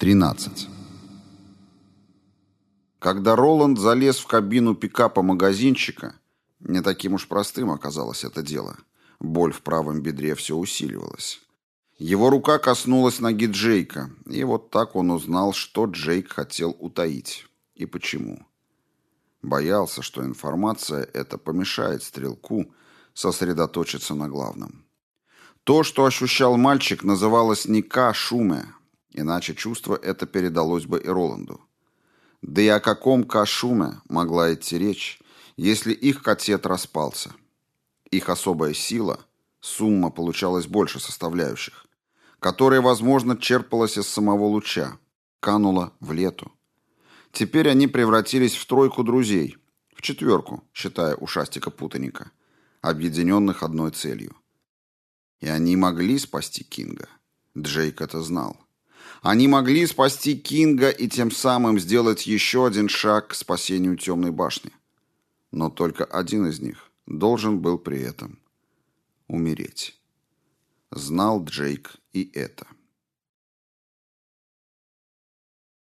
13. Когда Роланд залез в кабину пикапа магазинчика, не таким уж простым оказалось это дело. Боль в правом бедре все усиливалась. Его рука коснулась ноги Джейка, и вот так он узнал, что Джейк хотел утаить и почему. Боялся, что информация эта помешает стрелку сосредоточиться на главном. То, что ощущал мальчик, называлось не ка-шуме, Иначе чувство это передалось бы и Роланду. Да и о каком кашуме могла идти речь, если их котет распался? Их особая сила, сумма получалась больше составляющих, которая, возможно, черпалась из самого луча, канула в лету. Теперь они превратились в тройку друзей, в четверку, считая ушастика-путаника, объединенных одной целью. И они могли спасти Кинга. Джейк это знал. Они могли спасти Кинга и тем самым сделать еще один шаг к спасению Темной башни. Но только один из них должен был при этом умереть. Знал Джейк и это.